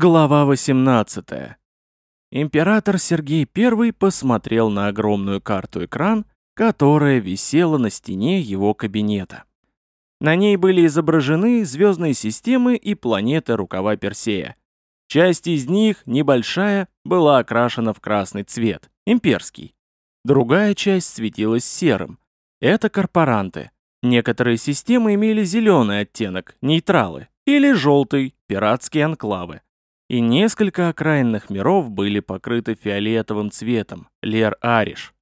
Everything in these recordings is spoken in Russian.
Глава 18. Император Сергей I посмотрел на огромную карту-экран, которая висела на стене его кабинета. На ней были изображены звездные системы и планеты рукава Персея. Часть из них, небольшая, была окрашена в красный цвет, имперский. Другая часть светилась серым. Это корпоранты. Некоторые системы имели зеленый оттенок, нейтралы, или желтый, пиратские анклавы и несколько окраинных миров были покрыты фиолетовым цветом, Лер-Ариш.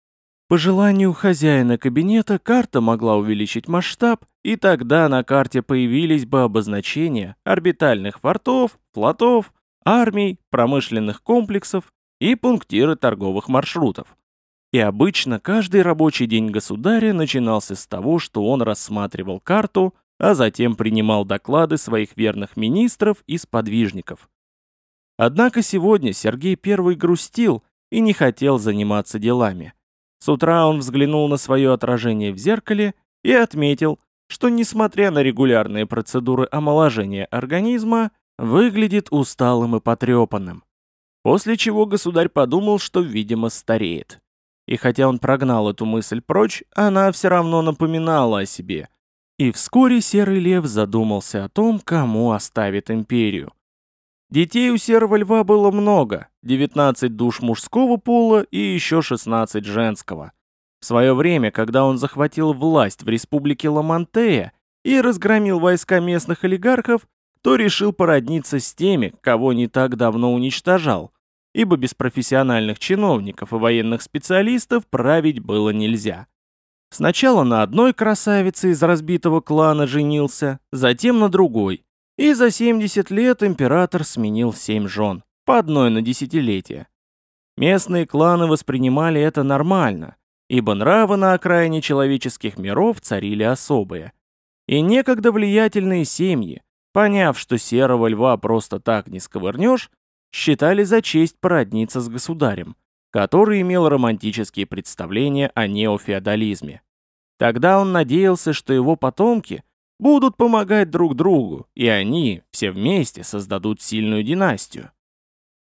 По желанию хозяина кабинета карта могла увеличить масштаб, и тогда на карте появились бы обозначения орбитальных фортов, флотов, армий, промышленных комплексов и пунктиры торговых маршрутов. И обычно каждый рабочий день государя начинался с того, что он рассматривал карту, а затем принимал доклады своих верных министров и сподвижников. Однако сегодня Сергей Первый грустил и не хотел заниматься делами. С утра он взглянул на свое отражение в зеркале и отметил, что, несмотря на регулярные процедуры омоложения организма, выглядит усталым и потрепанным. После чего государь подумал, что, видимо, стареет. И хотя он прогнал эту мысль прочь, она все равно напоминала о себе. И вскоре Серый Лев задумался о том, кому оставит империю. Детей у серого льва было много, 19 душ мужского пола и еще 16 женского. В свое время, когда он захватил власть в республике Ламантея и разгромил войска местных олигархов, то решил породниться с теми, кого не так давно уничтожал, ибо без профессиональных чиновников и военных специалистов править было нельзя. Сначала на одной красавице из разбитого клана женился, затем на другой, и за 70 лет император сменил семь жен, по одной на десятилетие. Местные кланы воспринимали это нормально, ибо нравы на окраине человеческих миров царили особые. И некогда влиятельные семьи, поняв, что серого льва просто так не сковырнешь, считали за честь породниться с государем, который имел романтические представления о неофеодализме. Тогда он надеялся, что его потомки будут помогать друг другу, и они все вместе создадут сильную династию.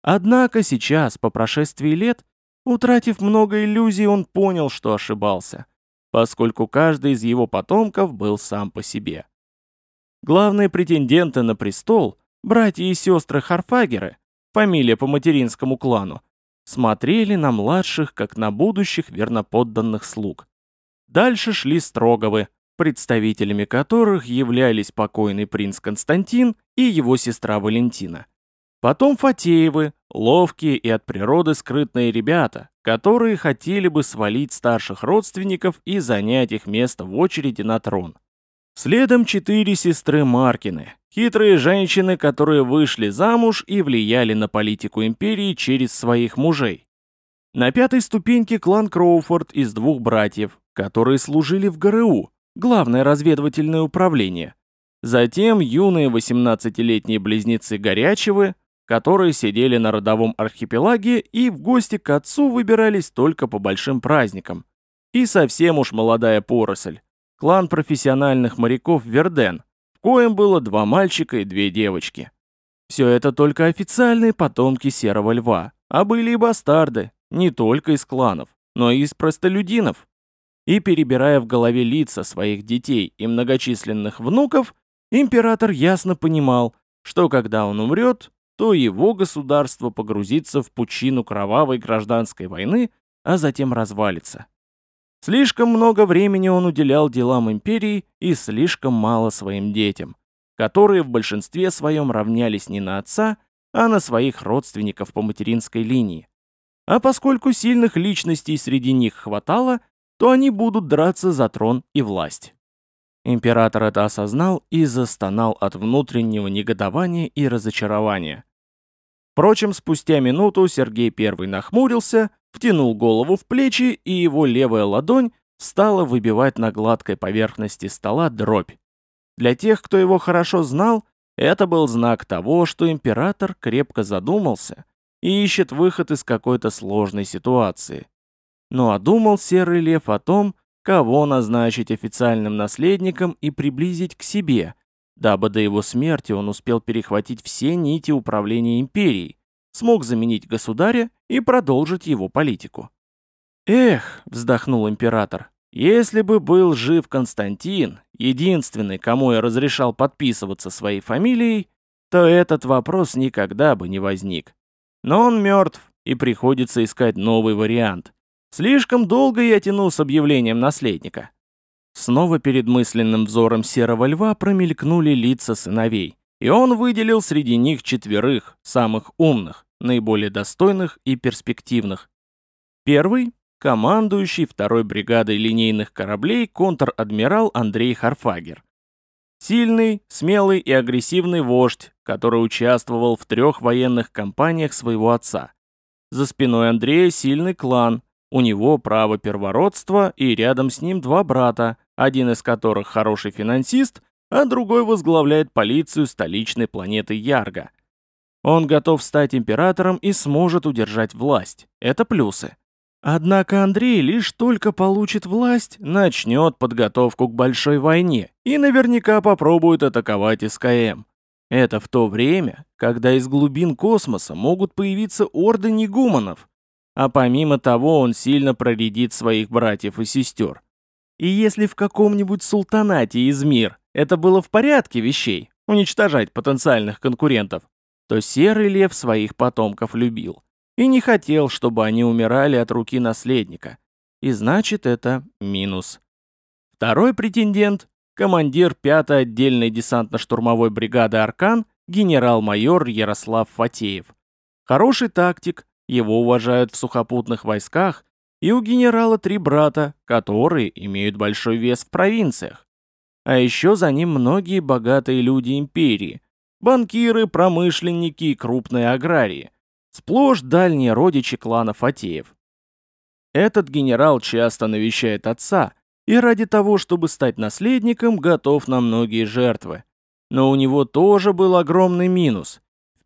Однако сейчас, по прошествии лет, утратив много иллюзий, он понял, что ошибался, поскольку каждый из его потомков был сам по себе. Главные претенденты на престол, братья и сестры Харфагеры, фамилия по материнскому клану, смотрели на младших, как на будущих верноподданных слуг. Дальше шли Строговы, представителями которых являлись покойный принц Константин и его сестра Валентина. Потом Фатеевы, ловкие и от природы скрытные ребята, которые хотели бы свалить старших родственников и занять их место в очереди на трон. Следом четыре сестры Маркины, хитрые женщины, которые вышли замуж и влияли на политику империи через своих мужей. На пятой ступеньке клан Кроуфорд из двух братьев, которые служили в ГРУ, главное разведывательное управление. Затем юные 18-летние близнецы Горячевы, которые сидели на родовом архипелаге и в гости к отцу выбирались только по большим праздникам. И совсем уж молодая поросль. Клан профессиональных моряков Верден, в коем было два мальчика и две девочки. Все это только официальные потомки Серого Льва, а были и бастарды, не только из кланов, но и из простолюдинов, и перебирая в голове лица своих детей и многочисленных внуков, император ясно понимал, что когда он умрет, то его государство погрузится в пучину кровавой гражданской войны, а затем развалится. Слишком много времени он уделял делам империи и слишком мало своим детям, которые в большинстве своем равнялись не на отца, а на своих родственников по материнской линии. А поскольку сильных личностей среди них хватало, то они будут драться за трон и власть. Император это осознал и застонал от внутреннего негодования и разочарования. Впрочем, спустя минуту Сергей I нахмурился, втянул голову в плечи, и его левая ладонь стала выбивать на гладкой поверхности стола дробь. Для тех, кто его хорошо знал, это был знак того, что император крепко задумался и ищет выход из какой-то сложной ситуации. Ну а думал Серый Лев о том, кого назначить официальным наследником и приблизить к себе, дабы до его смерти он успел перехватить все нити управления империей, смог заменить государя и продолжить его политику. «Эх», — вздохнул император, — «если бы был жив Константин, единственный, кому я разрешал подписываться своей фамилией, то этот вопрос никогда бы не возник. Но он мертв, и приходится искать новый вариант. Слишком долго я тяну с объявлением наследника». Снова перед мысленным взором серого льва промелькнули лица сыновей, и он выделил среди них четверых, самых умных, наиболее достойных и перспективных. Первый — командующий второй бригадой линейных кораблей контр-адмирал Андрей Харфагер. Сильный, смелый и агрессивный вождь, который участвовал в трех военных кампаниях своего отца. За спиной Андрея сильный клан, у него право первородства и рядом с ним два брата, один из которых хороший финансист, а другой возглавляет полицию столичной планеты Ярго. Он готов стать императором и сможет удержать власть. Это плюсы. Однако Андрей лишь только получит власть, начнет подготовку к большой войне и наверняка попробует атаковать СКМ. Это в то время, когда из глубин космоса могут появиться орды негуманов, а помимо того он сильно проредит своих братьев и сестер. И если в каком-нибудь султанате из мир это было в порядке вещей, уничтожать потенциальных конкурентов, то серый лев своих потомков любил и не хотел, чтобы они умирали от руки наследника. И значит, это минус. Второй претендент — командир 5-й отдельной десантно-штурмовой бригады «Аркан» генерал-майор Ярослав Фатеев. Хороший тактик, его уважают в сухопутных войсках, и у генерала три брата, которые имеют большой вес в провинциях. А еще за ним многие богатые люди империи, банкиры, промышленники и крупные аграрии. Сплошь дальние родичи клана Фатеев. Этот генерал часто навещает отца и ради того, чтобы стать наследником, готов на многие жертвы. Но у него тоже был огромный минус.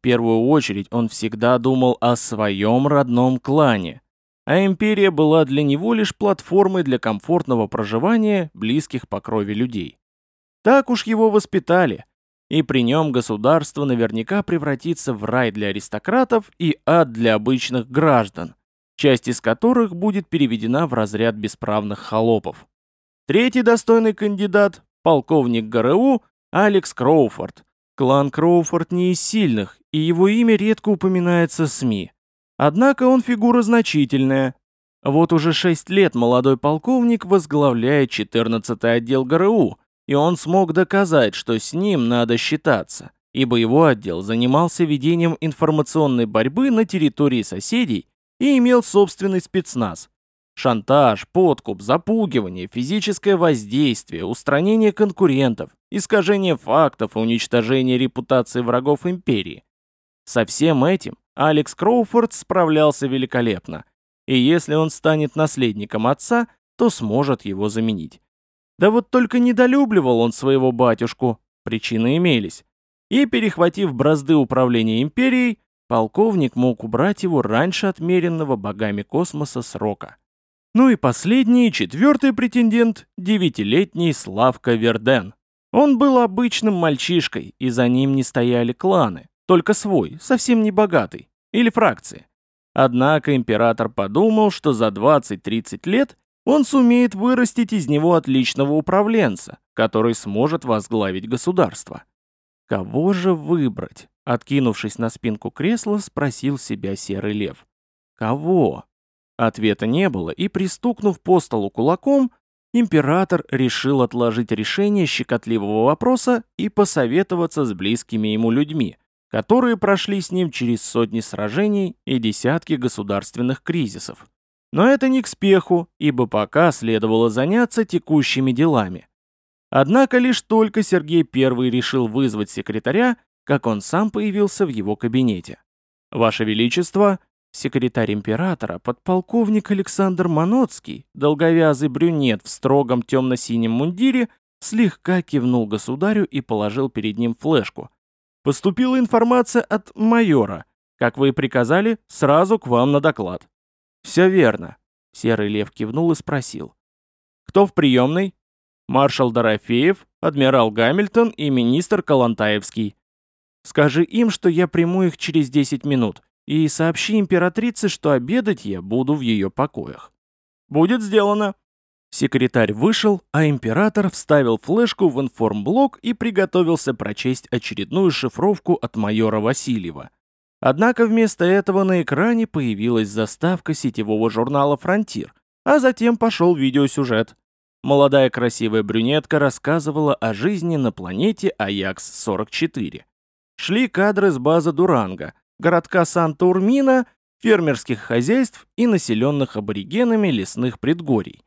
Первую очередь он всегда думал о своем родном клане. А империя была для него лишь платформой для комфортного проживания близких по крови людей. Так уж его воспитали – и при нем государство наверняка превратится в рай для аристократов и ад для обычных граждан, часть из которых будет переведена в разряд бесправных холопов. Третий достойный кандидат – полковник ГРУ Алекс Кроуфорд. Клан Кроуфорд не из сильных, и его имя редко упоминается в СМИ. Однако он фигура значительная. Вот уже шесть лет молодой полковник возглавляет 14-й отдел ГРУ – и он смог доказать, что с ним надо считаться, ибо его отдел занимался ведением информационной борьбы на территории соседей и имел собственный спецназ. Шантаж, подкуп, запугивание, физическое воздействие, устранение конкурентов, искажение фактов и уничтожение репутации врагов империи. Со всем этим Алекс Кроуфорд справлялся великолепно, и если он станет наследником отца, то сможет его заменить. Да вот только недолюбливал он своего батюшку, причины имелись. И, перехватив бразды управления империей, полковник мог убрать его раньше отмеренного богами космоса срока. Ну и последний, четвертый претендент – девятилетний Славка Верден. Он был обычным мальчишкой, и за ним не стояли кланы, только свой, совсем не богатый, или фракции. Однако император подумал, что за 20-30 лет он сумеет вырастить из него отличного управленца, который сможет возглавить государство. Кого же выбрать? Откинувшись на спинку кресла, спросил себя серый лев. Кого? Ответа не было, и пристукнув по столу кулаком, император решил отложить решение щекотливого вопроса и посоветоваться с близкими ему людьми, которые прошли с ним через сотни сражений и десятки государственных кризисов. Но это не к спеху, ибо пока следовало заняться текущими делами. Однако лишь только Сергей I решил вызвать секретаря, как он сам появился в его кабинете. «Ваше Величество, секретарь императора, подполковник Александр Маноцкий, долговязый брюнет в строгом темно-синем мундире, слегка кивнул государю и положил перед ним флешку. Поступила информация от майора. Как вы и приказали, сразу к вам на доклад. «Все верно», — Серый Лев кивнул и спросил. «Кто в приемной?» «Маршал Дорофеев, адмирал Гамильтон и министр Калантаевский. Скажи им, что я приму их через 10 минут, и сообщи императрице, что обедать я буду в ее покоях. Будет сделано. Секретарь вышел, а император вставил флешку в информблок и приготовился прочесть очередную шифровку от майора Васильева. Однако вместо этого на экране появилась заставка сетевого журнала «Фронтир», а затем пошел видеосюжет. Молодая красивая брюнетка рассказывала о жизни на планете Аякс-44. Шли кадры с базы Дуранга, городка Санта-Урмина, фермерских хозяйств и населенных аборигенами лесных предгорий.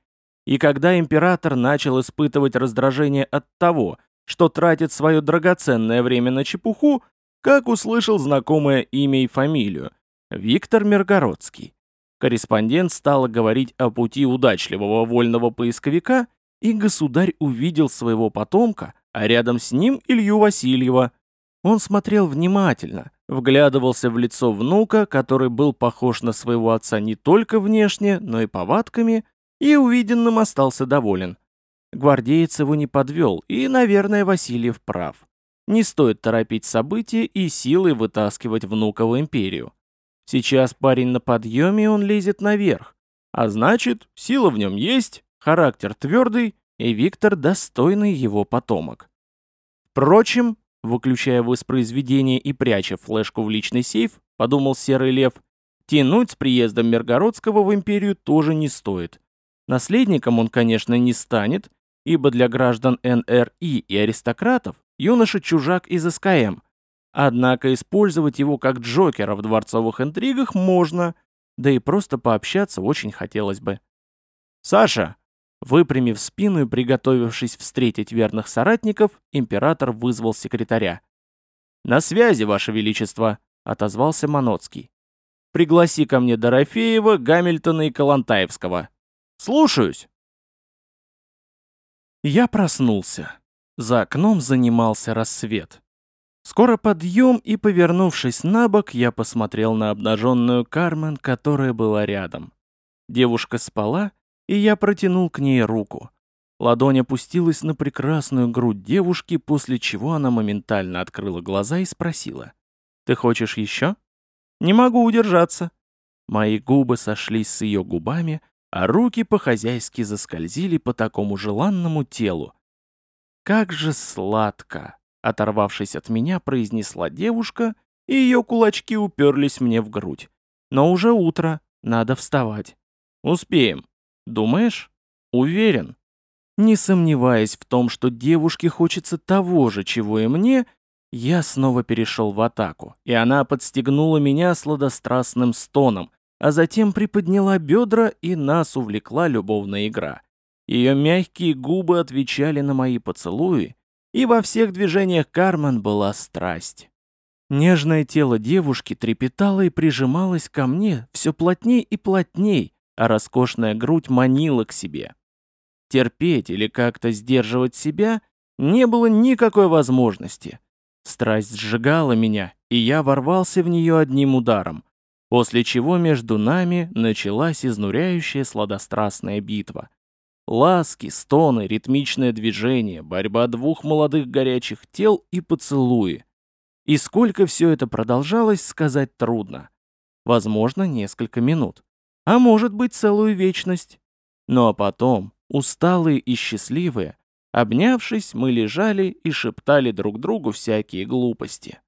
И когда император начал испытывать раздражение от того, что тратит свое драгоценное время на чепуху, как услышал знакомое имя и фамилию – Виктор Миргородский. Корреспондент стал говорить о пути удачливого вольного поисковика, и государь увидел своего потомка, а рядом с ним Илью Васильева. Он смотрел внимательно, вглядывался в лицо внука, который был похож на своего отца не только внешне, но и повадками – и увиденным остался доволен. Гвардеец его не подвел, и, наверное, Васильев прав. Не стоит торопить события и силой вытаскивать внука в империю. Сейчас парень на подъеме, он лезет наверх. А значит, сила в нем есть, характер твердый, и Виктор достойный его потомок. Впрочем, выключая воспроизведение и пряча флешку в личный сейф, подумал Серый Лев, тянуть с приездом Миргородского в империю тоже не стоит. Наследником он, конечно, не станет, ибо для граждан НРИ и аристократов юноша чужак из СКМ. Однако использовать его как Джокера в дворцовых интригах можно, да и просто пообщаться очень хотелось бы. «Саша!» Выпрямив спину и приготовившись встретить верных соратников, император вызвал секретаря. «На связи, Ваше Величество!» — отозвался Маноцкий. «Пригласи ко мне Дорофеева, Гамильтона и Калантаевского». Слушаюсь. Я проснулся. За окном занимался рассвет. Скоро подъем, и, повернувшись на бок, я посмотрел на обнаженную Кармен, которая была рядом. Девушка спала, и я протянул к ней руку. Ладонь опустилась на прекрасную грудь девушки, после чего она моментально открыла глаза и спросила. «Ты хочешь еще?» «Не могу удержаться». Мои губы сошлись с ее губами, а руки по-хозяйски заскользили по такому желанному телу. «Как же сладко!» — оторвавшись от меня, произнесла девушка, и ее кулачки уперлись мне в грудь. «Но уже утро, надо вставать». «Успеем». «Думаешь?» «Уверен». Не сомневаясь в том, что девушке хочется того же, чего и мне, я снова перешел в атаку, и она подстегнула меня сладострастным стоном, а затем приподняла бедра и нас увлекла любовная игра. Ее мягкие губы отвечали на мои поцелуи, и во всех движениях Кармен была страсть. Нежное тело девушки трепетало и прижималось ко мне все плотней и плотней, а роскошная грудь манила к себе. Терпеть или как-то сдерживать себя не было никакой возможности. Страсть сжигала меня, и я ворвался в нее одним ударом, После чего между нами началась изнуряющая сладострастная битва. Ласки, стоны, ритмичное движение, борьба двух молодых горячих тел и поцелуи. И сколько все это продолжалось, сказать трудно. Возможно, несколько минут. А может быть, целую вечность. Ну а потом, усталые и счастливые, обнявшись, мы лежали и шептали друг другу всякие глупости.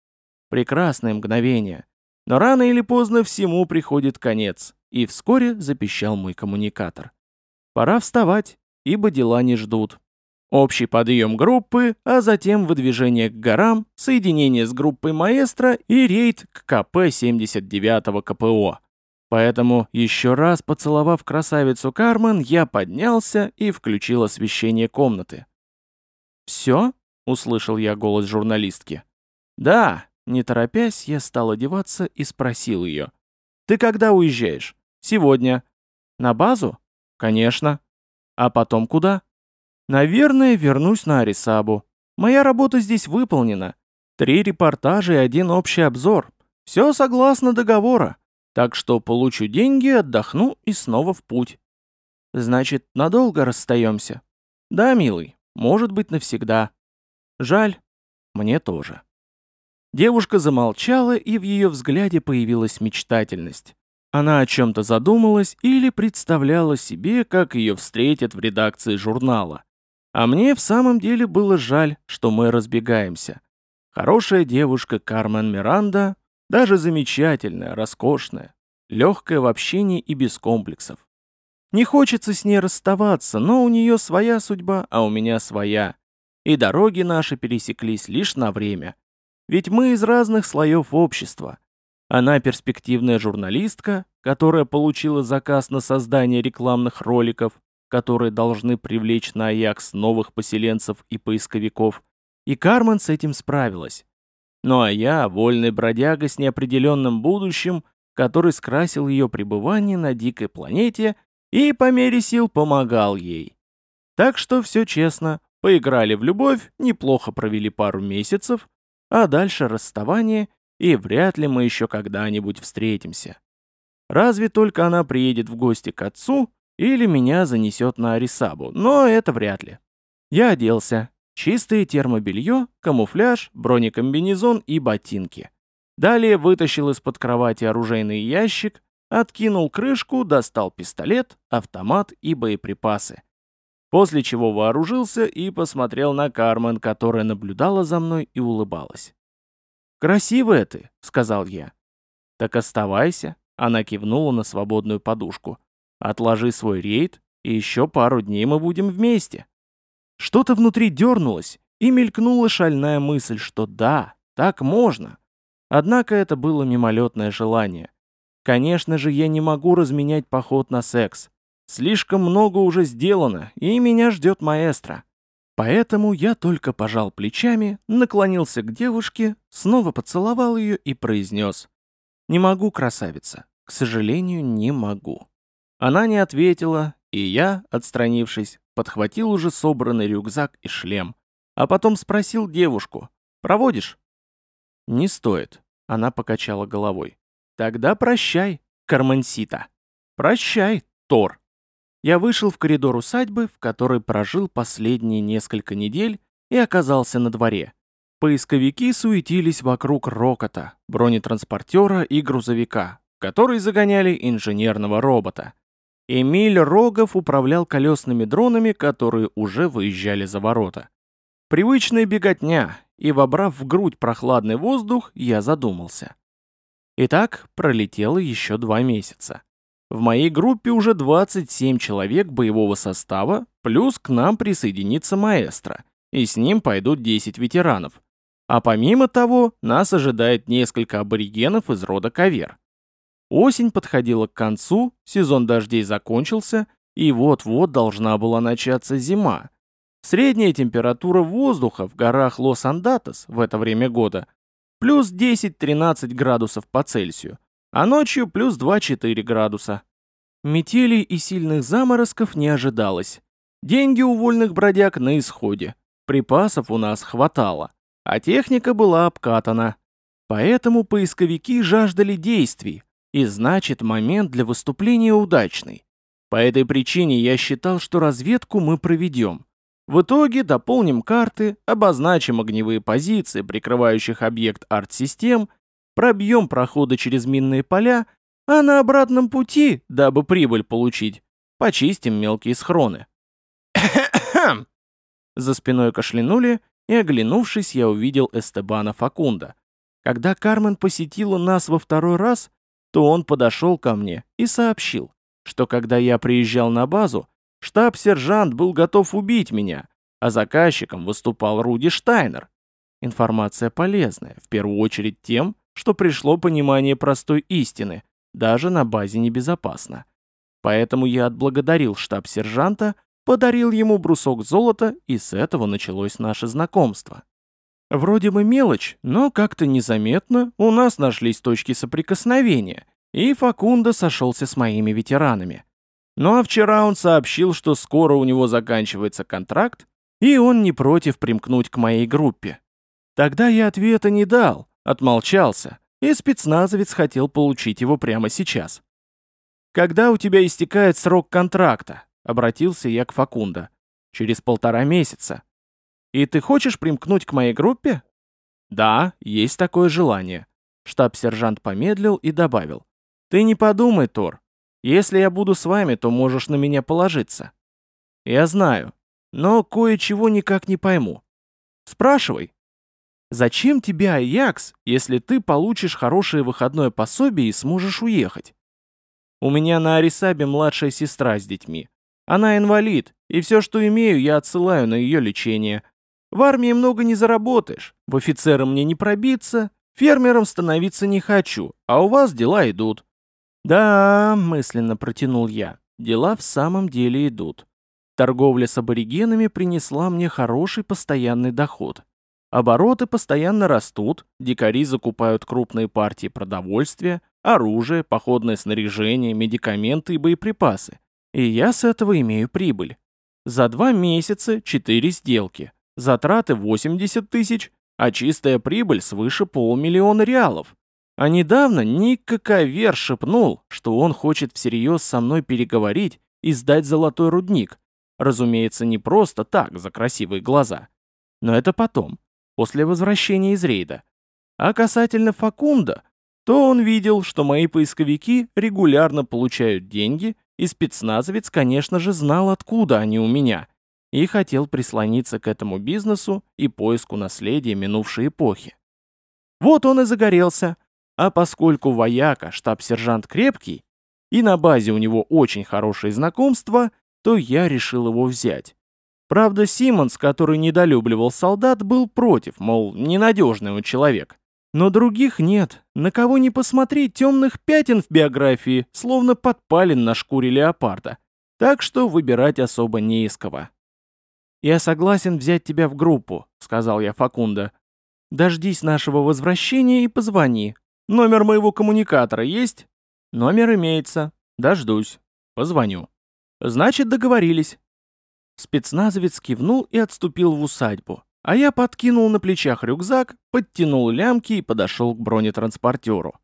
Прекрасное мгновение, но рано или поздно всему приходит конец, и вскоре запищал мой коммуникатор. Пора вставать, ибо дела не ждут. Общий подъем группы, а затем выдвижение к горам, соединение с группой маэстро и рейд к КП-79 КПО. Поэтому, еще раз поцеловав красавицу Кармен, я поднялся и включил освещение комнаты. «Все?» — услышал я голос журналистки. «Да», не торопясь, я стал одеваться и спросил ее. «Ты когда уезжаешь?» «Сегодня». «На базу?» «Конечно». «А потом куда?» «Наверное, вернусь на Арисабу. Моя работа здесь выполнена. Три репортажа и один общий обзор. Все согласно договора. Так что получу деньги, отдохну и снова в путь». «Значит, надолго расстаемся?» «Да, милый, может быть, навсегда. Жаль. Мне тоже. Девушка замолчала, и в ее взгляде появилась мечтательность. Она о чем-то задумалась или представляла себе, как ее встретят в редакции журнала. А мне в самом деле было жаль, что мы разбегаемся. Хорошая девушка Кармен Миранда, даже замечательная, роскошная, легкая в общении и без комплексов. Не хочется с ней расставаться, но у нее своя судьба, а у меня своя. И дороги наши пересеклись лишь на время. Ведь мы из разных слоев общества. Она перспективная журналистка, которая получила заказ на создание рекламных роликов, которые должны привлечь на Аякс новых поселенцев и поисковиков. И Кармен с этим справилась. Ну а я, вольный бродяга с неопределенным будущим, который скрасил ее пребывание на дикой планете и по мере сил помогал ей. Так что все честно, поиграли в любовь, неплохо провели пару месяцев, а дальше расставание и вряд ли мы еще когда-нибудь встретимся. Разве только она приедет в гости к отцу или меня занесет на Арисабу, но это вряд ли. Я оделся. Чистое термобелье, камуфляж, бронекомбинезон и ботинки. Далее вытащил из-под кровати оружейный ящик, откинул крышку, достал пистолет, автомат и боеприпасы. После чего вооружился и посмотрел на Кармен, которая наблюдала за мной и улыбалась. «Красивая ты», — сказал я. «Так оставайся», — она кивнула на свободную подушку. «Отложи свой рейд, и еще пару дней мы будем вместе». Что-то внутри дернулось, и мелькнула шальная мысль, что да, так можно. Однако это было мимолетное желание. Конечно же, я не могу разменять поход на секс. Слишком много уже сделано, и меня ждет маэстро. Поэтому я только пожал плечами, наклонился к девушке, снова поцеловал ее и произнес. «Не могу, красавица. К сожалению, не могу». Она не ответила, и я, отстранившись, подхватил уже собранный рюкзак и шлем, а потом спросил девушку. «Проводишь?» «Не стоит», — она покачала головой. «Тогда прощай, Кармансита. Прощай, Тор». Я вышел в коридор усадьбы, в которой прожил последние несколько недель и оказался на дворе. Поисковики суетились вокруг рокота, бронетранспортера и грузовика, которые загоняли инженерного робота. Эмиль Рогов управлял колесными дронами, которые уже выезжали за ворота. Привычная беготня, и, вобрав в грудь прохладный воздух, я задумался. Итак, пролетело еще два месяца. В моей группе уже 27 человек боевого состава, плюс к нам присоединится маэстро, и с ним пойдут 10 ветеранов. А помимо того, нас ожидает несколько аборигенов из рода Кавер. Осень подходила к концу, сезон дождей закончился, и вот-вот должна была начаться зима. Средняя температура воздуха в горах Лос-Андатос в это время года плюс 10-13 градусов по Цельсию, а ночью плюс 2-4 градуса. Метелей и сильных заморозков не ожидалось. Деньги у вольных бродяг на исходе. Припасов у нас хватало, а техника была обкатана. Поэтому поисковики жаждали действий, и значит момент для выступления удачный. По этой причине я считал, что разведку мы проведем. В итоге дополним карты, обозначим огневые позиции, прикрывающих объект арт-систем, пробьем проходы через минные поля, а на обратном пути, дабы прибыль получить, почистим мелкие схроны. За спиной кашлянули, и, оглянувшись, я увидел Эстебана Факунда. Когда Кармен посетила нас во второй раз, то он подошел ко мне и сообщил, что когда я приезжал на базу, штаб-сержант был готов убить меня, а заказчиком выступал Руди Штайнер. Информация полезная, в первую очередь тем, что пришло понимание простой истины, даже на базе небезопасно. Поэтому я отблагодарил штаб-сержанта, подарил ему брусок золота, и с этого началось наше знакомство. Вроде бы мелочь, но как-то незаметно у нас нашлись точки соприкосновения, и Факунда сошелся с моими ветеранами. Ну а вчера он сообщил, что скоро у него заканчивается контракт, и он не против примкнуть к моей группе. Тогда я ответа не дал, отмолчался, и спецназовец хотел получить его прямо сейчас. «Когда у тебя истекает срок контракта?» — обратился я к Факунда. «Через полтора месяца». И ты хочешь примкнуть к моей группе? Да, есть такое желание. Штаб-сержант помедлил и добавил. Ты не подумай, Тор. Если я буду с вами, то можешь на меня положиться. Я знаю, но кое-чего никак не пойму. Спрашивай. Зачем тебе Аякс, если ты получишь хорошее выходное пособие и сможешь уехать? У меня на Арисабе младшая сестра с детьми. Она инвалид, и все, что имею, я отсылаю на ее лечение. В армии много не заработаешь, в офицеры мне не пробиться, фермером становиться не хочу, а у вас дела идут. Да, мысленно протянул я, дела в самом деле идут. Торговля с аборигенами принесла мне хороший постоянный доход. Обороты постоянно растут, дикари закупают крупные партии продовольствия, оружие, походное снаряжение, медикаменты и боеприпасы. И я с этого имею прибыль. За два месяца четыре сделки. Затраты 80 тысяч, а чистая прибыль свыше полмиллиона реалов. А недавно Ник Кавер шепнул, что он хочет всерьез со мной переговорить и сдать золотой рудник. Разумеется, не просто так, за красивые глаза. Но это потом после возвращения из рейда. А касательно Факунда, то он видел, что мои поисковики регулярно получают деньги, и спецназовец, конечно же, знал, откуда они у меня, и хотел прислониться к этому бизнесу и поиску наследия минувшей эпохи. Вот он и загорелся, а поскольку вояка, штаб-сержант крепкий, и на базе у него очень хорошие знакомства, то я решил его взять. Правда, Симмонс, который недолюбливал солдат, был против, мол, ненадежный он человек. Но других нет. На кого не посмотри, темных пятен в биографии, словно подпален на шкуре леопарда. Так что выбирать особо не из кого. «Я согласен взять тебя в группу», — сказал я Факунда. «Дождись нашего возвращения и позвони. Номер моего коммуникатора есть?» «Номер имеется. Дождусь. Позвоню». «Значит, договорились. Спецназовец кивнул и отступил в усадьбу, а я подкинул на плечах рюкзак, подтянул лямки и подошел к бронетранспортеру.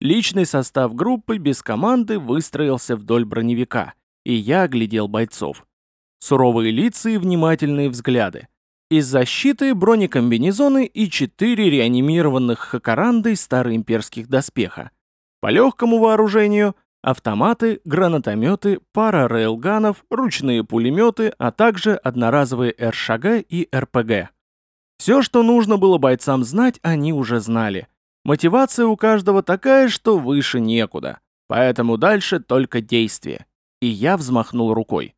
Личный состав группы без команды выстроился вдоль броневика, и я оглядел бойцов. Суровые лица и внимательные взгляды. Из защиты бронекомбинезоны и четыре реанимированных хакарандой староимперских доспеха. По легкому вооружению автоматы, гранатометы, пара рейлганов, ручные пулеметы, а также одноразовые РШГ и РПГ. Все, что нужно было бойцам знать, они уже знали. Мотивация у каждого такая, что выше некуда. Поэтому дальше только действие. И я взмахнул рукой.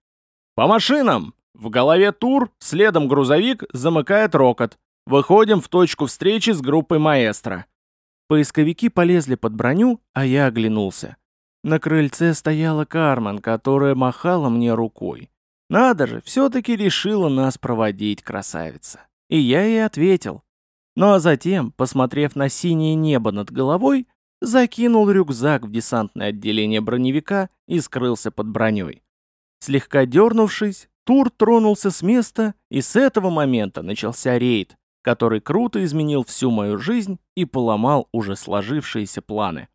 «По машинам!» В голове тур, следом грузовик, замыкает рокот. Выходим в точку встречи с группой маэстро. Поисковики полезли под броню, а я оглянулся. На крыльце стояла Кармен, которая махала мне рукой. Надо же, все-таки решила нас проводить, красавица. И я ей ответил. Ну а затем, посмотрев на синее небо над головой, закинул рюкзак в десантное отделение броневика и скрылся под броней. Слегка дернувшись, Тур тронулся с места, и с этого момента начался рейд, который круто изменил всю мою жизнь и поломал уже сложившиеся планы.